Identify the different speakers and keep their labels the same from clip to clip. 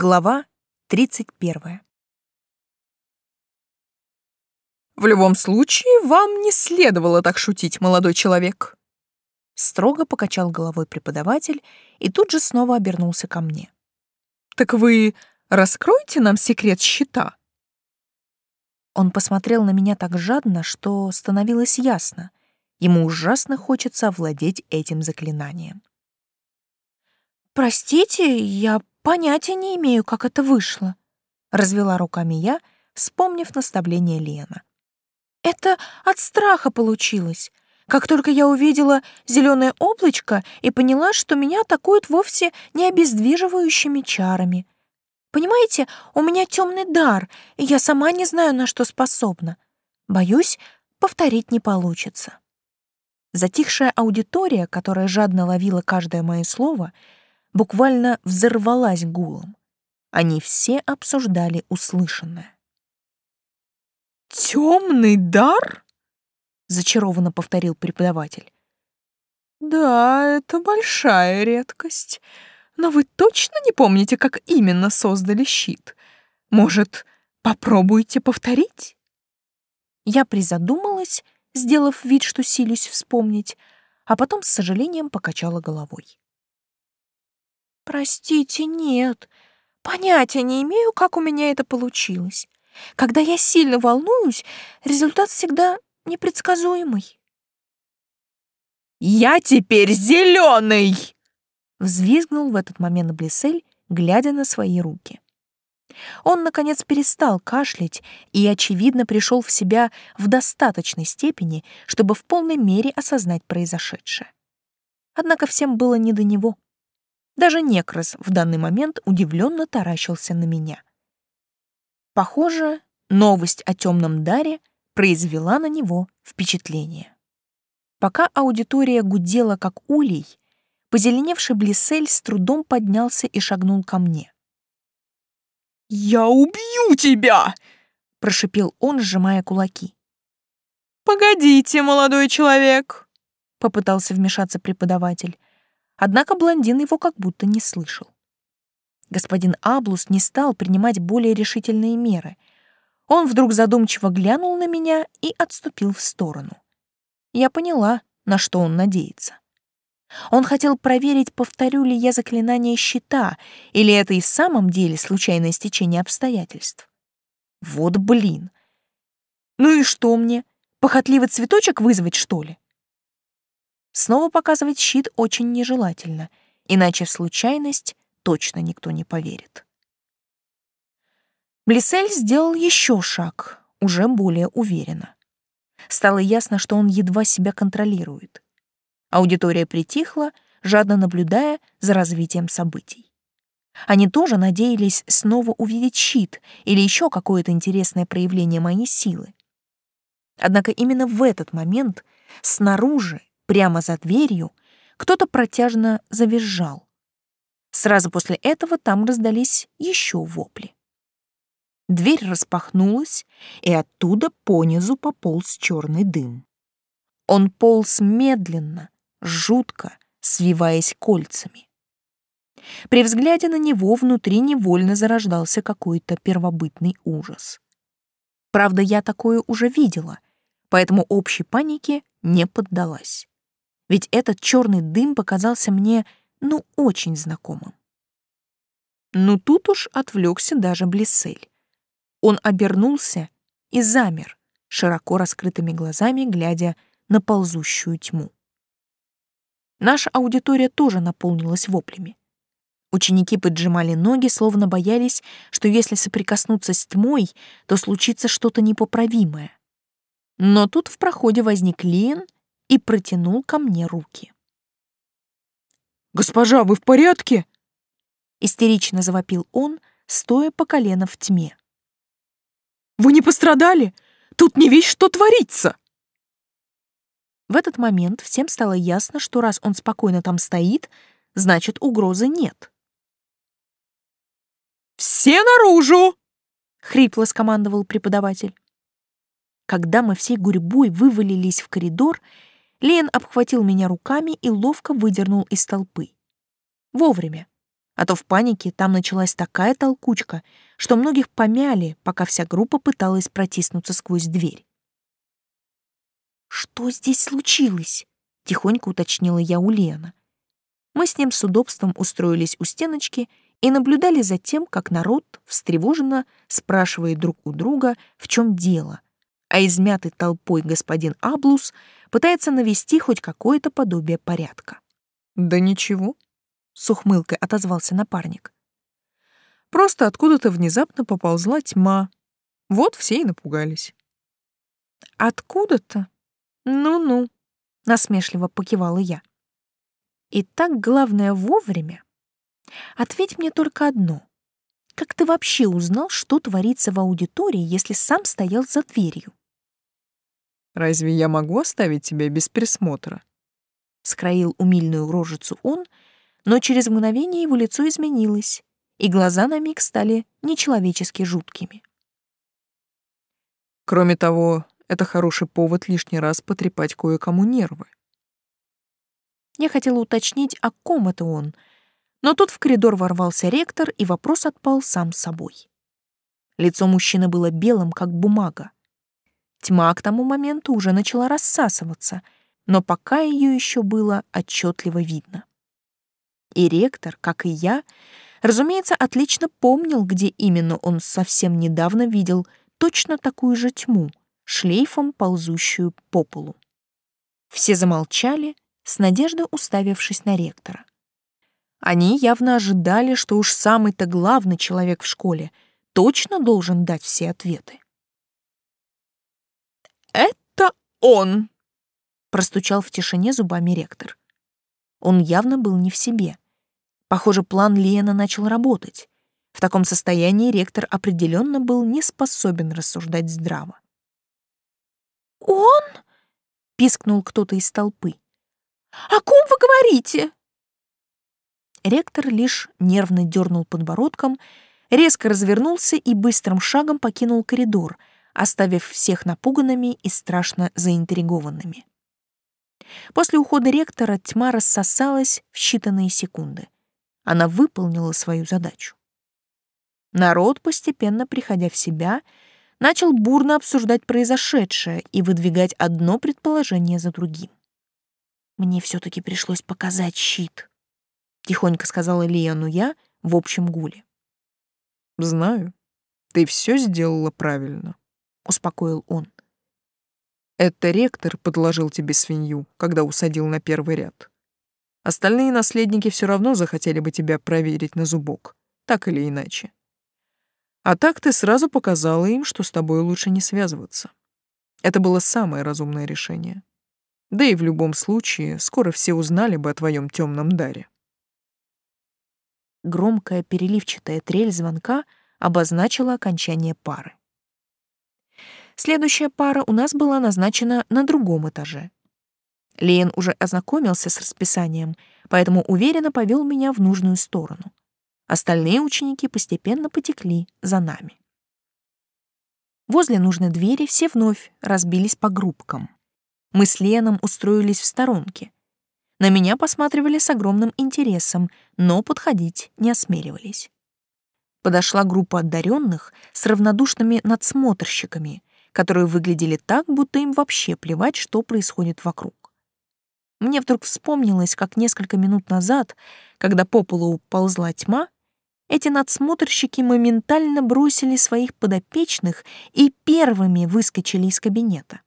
Speaker 1: Глава 31.
Speaker 2: «В любом случае, вам не следовало так шутить, молодой человек»,
Speaker 1: строго покачал головой преподаватель и тут же снова обернулся ко мне.
Speaker 2: «Так вы раскроете нам секрет щита?»
Speaker 1: Он посмотрел на меня так жадно, что становилось ясно. Ему ужасно хочется овладеть этим заклинанием. «Простите, я понятия не имею, как это вышло», — развела руками я, вспомнив наставление Лена. «Это от страха получилось. Как только я увидела зеленое облачко и поняла, что меня атакуют вовсе не обездвиживающими чарами. Понимаете, у меня темный дар, и я сама не знаю, на что способна. Боюсь, повторить не получится». Затихшая аудитория, которая жадно ловила каждое мое слово, буквально взорвалась гулом. Они все обсуждали услышанное.
Speaker 2: «Темный дар?»
Speaker 1: — зачарованно повторил преподаватель.
Speaker 2: «Да, это большая редкость. Но вы точно не помните, как именно создали щит? Может, попробуйте повторить?»
Speaker 1: Я призадумалась, сделав вид, что силюсь вспомнить, а потом с сожалением покачала головой. «Простите, нет. Понятия не имею, как у меня это получилось. Когда я сильно волнуюсь, результат всегда непредсказуемый.
Speaker 2: «Я теперь зеленый!»
Speaker 1: Взвизгнул в этот момент Блессель, глядя на свои руки. Он, наконец, перестал кашлять и, очевидно, пришел в себя в достаточной степени, чтобы в полной мере осознать произошедшее. Однако всем было не до него. Даже Некрос в данный момент удивленно таращился на меня. Похоже, новость о темном даре произвела на него впечатление. Пока аудитория гудела как улей, позеленевший Блиссель с трудом поднялся и шагнул ко мне.
Speaker 2: «Я убью тебя!» — прошипел он, сжимая кулаки. «Погодите, молодой человек!» — попытался вмешаться преподаватель. Однако блондин его как будто не слышал.
Speaker 1: Господин Аблус не стал принимать более решительные меры — он вдруг задумчиво глянул на меня и отступил в сторону. Я поняла, на что он надеется. Он хотел проверить, повторю ли я заклинание щита, или это и в самом деле случайное стечение обстоятельств. Вот блин. Ну и что мне? Похотливый цветочек вызвать, что ли? Снова показывать щит очень нежелательно, иначе в случайность точно никто не поверит. Блисель сделал еще шаг, уже более уверенно. Стало ясно, что он едва себя контролирует. Аудитория притихла, жадно наблюдая за развитием событий. Они тоже надеялись снова увидеть щит или еще какое-то интересное проявление моей силы. Однако именно в этот момент снаружи, прямо за дверью, кто-то протяжно завизжал. Сразу после этого там раздались еще вопли. Дверь распахнулась, и оттуда понизу пополз черный дым. Он полз медленно, жутко, свиваясь кольцами. При взгляде на него внутри невольно зарождался какой-то первобытный ужас. Правда, я такое уже видела, поэтому общей панике не поддалась. Ведь этот черный дым показался мне, ну, очень знакомым. Но тут уж отвлекся даже Блиссель. Он обернулся и замер, широко раскрытыми глазами глядя на ползущую тьму. Наша аудитория тоже наполнилась воплями. Ученики поджимали ноги, словно боялись, что если соприкоснуться с тьмой, то случится что-то непоправимое. Но тут в проходе возник Лиен и протянул ко мне руки.
Speaker 2: «Госпожа, вы в порядке?»
Speaker 1: Истерично завопил он, стоя по колено в тьме.
Speaker 2: Вы не пострадали? Тут не весь что творится!»
Speaker 1: В этот момент всем стало ясно, что раз он спокойно там стоит, значит, угрозы нет.
Speaker 2: «Все наружу!» — хрипло скомандовал преподаватель.
Speaker 1: Когда мы всей гурьбой вывалились в коридор, Лен обхватил меня руками и ловко выдернул из толпы. Вовремя. А то в панике там началась такая толкучка, что многих помяли, пока вся группа пыталась протиснуться сквозь дверь. «Что здесь случилось?» — тихонько уточнила я у Лена. Мы с ним с удобством устроились у стеночки и наблюдали за тем, как народ встревоженно спрашивает друг у друга, в чем дело, а измятый толпой господин Аблус пытается навести хоть какое-то подобие порядка.
Speaker 2: «Да ничего», — с ухмылкой отозвался напарник. «Просто откуда-то внезапно поползла тьма. Вот все и напугались».
Speaker 1: «Откуда-то? Ну-ну», — насмешливо покивала я. «И так главное вовремя. Ответь мне только одно. Как ты вообще узнал, что творится в аудитории, если сам стоял за дверью?»
Speaker 2: Разве я могу оставить тебя без присмотра?
Speaker 1: Скроил умильную рожицу он, но через мгновение его лицо изменилось, и глаза на миг стали нечеловечески жуткими.
Speaker 2: Кроме того, это хороший повод лишний раз потрепать кое-кому нервы.
Speaker 1: Я хотела уточнить, о ком это он, но тут в коридор ворвался ректор, и вопрос отпал сам собой. Лицо мужчины было белым, как бумага. Тьма к тому моменту уже начала рассасываться, но пока ее еще было отчетливо видно. И ректор, как и я, разумеется, отлично помнил, где именно он совсем недавно видел точно такую же тьму, шлейфом ползущую по полу. Все замолчали, с надеждой уставившись на ректора. Они явно ожидали, что уж самый-то главный человек в школе точно должен дать все ответы.
Speaker 2: «Это он!»
Speaker 1: — простучал в тишине зубами ректор. Он явно был не в себе. Похоже, план Лена начал работать. В таком состоянии ректор определенно был не способен рассуждать здраво.
Speaker 3: «Он?» — пискнул кто-то из толпы. «О ком вы говорите?»
Speaker 1: Ректор лишь нервно дернул подбородком, резко развернулся и быстрым шагом покинул коридор, оставив всех напуганными и страшно заинтригованными. После ухода ректора тьма рассосалась в считанные секунды. Она выполнила свою задачу. Народ, постепенно приходя в себя, начал бурно обсуждать произошедшее и выдвигать одно предположение за другим. «Мне все-таки пришлось показать щит», — тихонько сказала Лиану я в общем гуле.
Speaker 2: «Знаю, ты все сделала правильно»,
Speaker 1: успокоил он.
Speaker 2: Это ректор подложил тебе свинью, когда усадил на первый ряд. Остальные наследники все равно захотели бы тебя проверить на зубок, так или иначе. А так ты сразу показала им, что с тобой лучше не связываться. Это было самое разумное решение. Да и в любом случае, скоро все узнали бы о твоем темном даре.
Speaker 1: Громкая переливчатая трель звонка обозначила окончание пары. Следующая пара у нас была назначена на другом этаже. Лен уже ознакомился с расписанием, поэтому уверенно повел меня в нужную сторону. Остальные ученики постепенно потекли за нами. Возле нужной двери все вновь разбились по группкам. Мы с Леном устроились в сторонке. На меня посматривали с огромным интересом, но подходить не осмеливались. Подошла группа одаренных с равнодушными надсмотрщиками, которые выглядели так, будто им вообще плевать, что происходит вокруг. Мне вдруг вспомнилось, как несколько минут назад, когда по полу ползла тьма, эти надсмотрщики моментально бросили своих подопечных и первыми выскочили из кабинета.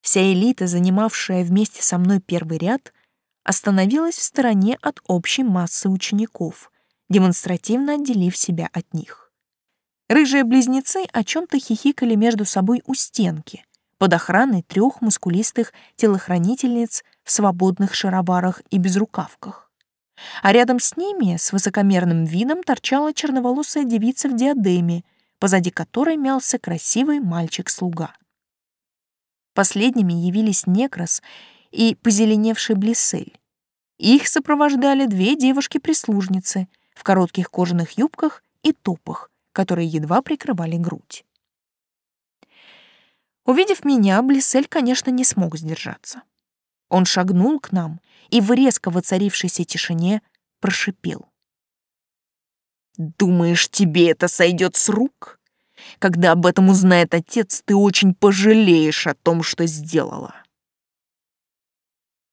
Speaker 1: Вся элита, занимавшая вместе со мной первый ряд, остановилась в стороне от общей массы учеников, демонстративно отделив себя от них. Рыжие близнецы о чем-то хихикали между собой у стенки, под охраной трех мускулистых телохранительниц в свободных шароварах и безрукавках. А рядом с ними с высокомерным видом торчала черноволосая девица в диадеме, позади которой мялся красивый мальчик-слуга. Последними явились Некрас и позеленевший Блиссель. Их сопровождали две девушки-прислужницы в коротких кожаных юбках и топах, которые едва прикрывали грудь. Увидев меня, Блиссель, конечно, не смог сдержаться. Он шагнул к нам и в резко воцарившейся тишине прошипел. Думаешь, тебе это сойдет с рук? Когда об этом узнает отец, ты очень пожалеешь о том, что сделала.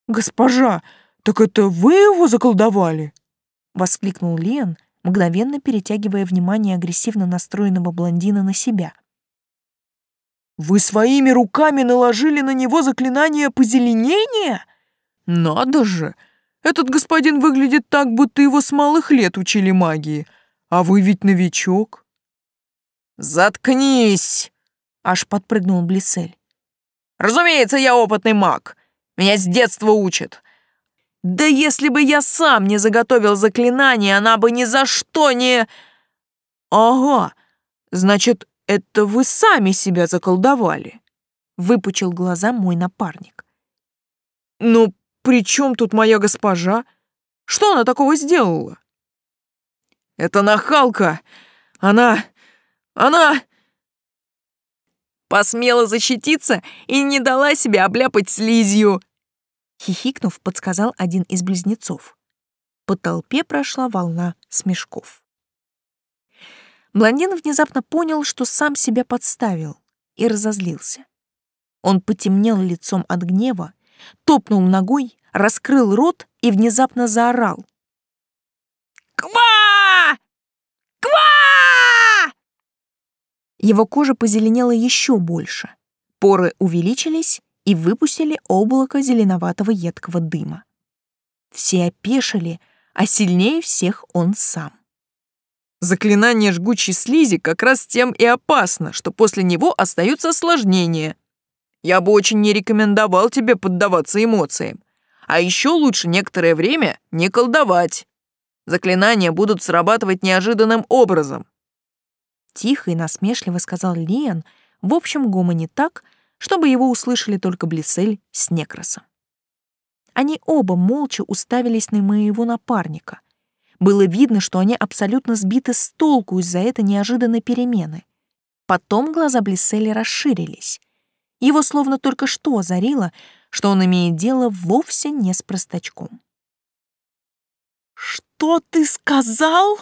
Speaker 2: «Госпожа, так это вы его заколдовали?»
Speaker 1: — воскликнул Лен, мгновенно перетягивая внимание агрессивно настроенного блондина на себя.
Speaker 2: «Вы своими руками наложили на него заклинание позеленения? Надо же! Этот господин выглядит так, будто его с малых лет учили магии, а вы ведь новичок».
Speaker 1: «Заткнись!» — аж подпрыгнул Блиссель. «Разумеется, я опытный маг. Меня с детства учат. Да если бы я сам не заготовил заклинание, она бы ни за что не...
Speaker 2: Ага, значит, это вы сами себя заколдовали. Выпучил глаза мой напарник. Ну, при чем тут моя госпожа? Что она такого сделала? Это нахалка. Она... Она...
Speaker 1: Посмела защититься и не дала себя обляпать слизью, хихикнув, подсказал один из близнецов. По толпе прошла волна смешков. Блондин внезапно понял, что сам себя подставил, и разозлился. Он потемнел лицом от гнева, топнул ногой, раскрыл рот и внезапно заорал. «Ква! Ква!» Его кожа позеленела еще больше, поры увеличились, и выпустили облако зеленоватого едкого дыма. Все опешили, а сильнее всех он сам.
Speaker 2: Заклинание жгучей слизи как раз тем и опасно, что после него остаются осложнения. Я бы очень не рекомендовал тебе поддаваться эмоциям. А еще лучше некоторое время не колдовать. Заклинания будут срабатывать неожиданным образом.
Speaker 1: Тихо и насмешливо сказал Лиан, в общем гомоне так, чтобы его услышали только Блисель с Некросом. Они оба молча уставились на моего напарника. Было видно, что они абсолютно сбиты с толку из-за этой неожиданной перемены. Потом глаза Блисселя расширились. Его словно только что озарило, что он имеет дело вовсе не с простачком.
Speaker 2: «Что ты сказал?»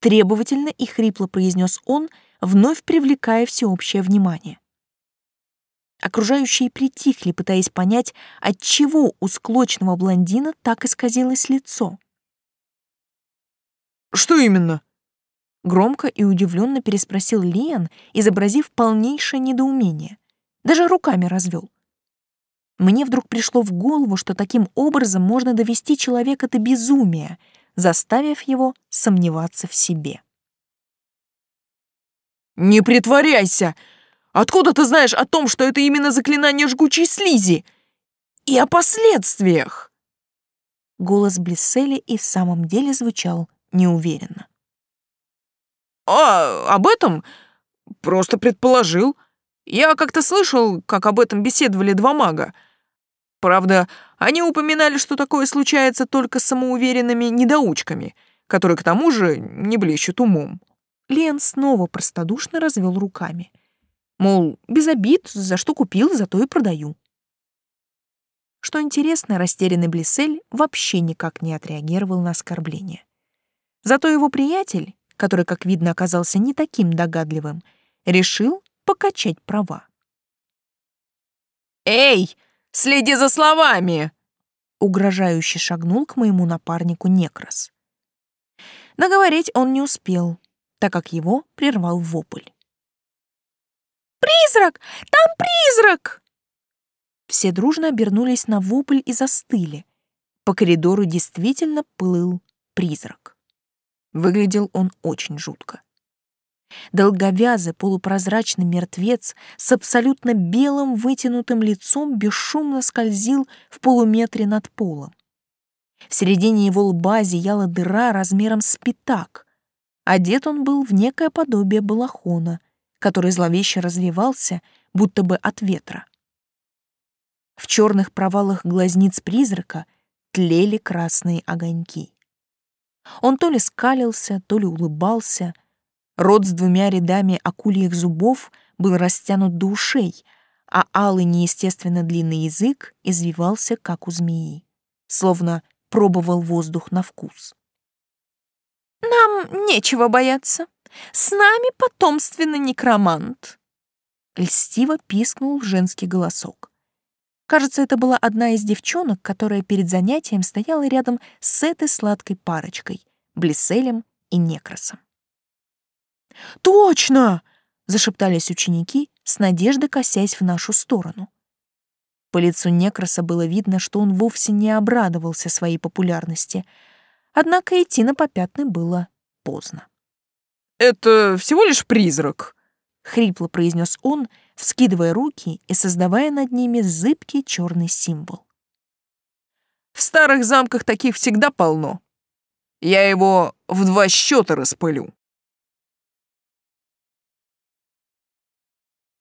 Speaker 1: Требовательно и хрипло произнес он, вновь привлекая всеобщее внимание. Окружающие притихли, пытаясь понять, от чего у склочного блондина так исказилось лицо.
Speaker 2: «Что именно?»
Speaker 1: Громко и удивленно переспросил Лиан, изобразив полнейшее недоумение. Даже руками развел. Мне вдруг пришло в голову, что таким образом можно довести человека до безумия, заставив его сомневаться в себе.
Speaker 2: «Не притворяйся! Откуда ты знаешь о том, что это именно заклинание жгучей слизи? И о последствиях?»
Speaker 1: Голос Блиссели и в самом деле звучал неуверенно.
Speaker 2: «А, об этом? Просто предположил. Я как-то слышал, как об этом беседовали два мага. Правда, они упоминали, что такое случается только с самоуверенными недоучками, которые к тому же не блещут умом».
Speaker 1: Лен снова простодушно развел руками. Мол, без обид, за что купил, зато и продаю. Что интересно, растерянный Блиссель вообще никак не отреагировал на оскорбление. Зато его приятель, который, как видно, оказался не таким догадливым, решил покачать права.
Speaker 2: «Эй, следи за словами!»
Speaker 1: Угрожающе шагнул к моему напарнику Некрас. Договорить он не успел, так как его прервал вопль. «Призрак! Там призрак!» Все дружно обернулись на вопль и застыли. По коридору действительно плыл призрак. Выглядел он очень жутко. Долговязый полупрозрачный мертвец с абсолютно белым вытянутым лицом бесшумно скользил в полуметре над полом. В середине его лба зияла дыра размером с пятак. Одет он был в некое подобие балахона, который зловеще развивался, будто бы от ветра. В черных провалах глазниц призрака тлели красные огоньки. Он то ли скалился, то ли улыбался. Рот с двумя рядами акульих зубов был растянут до ушей, а алый неестественно длинный язык извивался, как у змеи, словно пробовал воздух на вкус.
Speaker 3: Нам нечего бояться. С нами потомственный некромант.
Speaker 1: Льстиво пискнул женский голосок. Кажется, это была одна из девчонок, которая перед занятием стояла рядом с этой сладкой парочкой, Блисселем и Некросом.
Speaker 2: «Точно!»
Speaker 1: — зашептались ученики, с надеждой косясь в нашу сторону. По лицу Некроса было видно, что он вовсе не обрадовался своей популярности, однако идти на попятный было поздно.
Speaker 2: «Это всего лишь призрак», —
Speaker 1: хрипло произнес он, вскидывая руки и создавая над ними зыбкий черный символ.
Speaker 2: «В старых замках таких всегда полно. Я его в два счета распылю».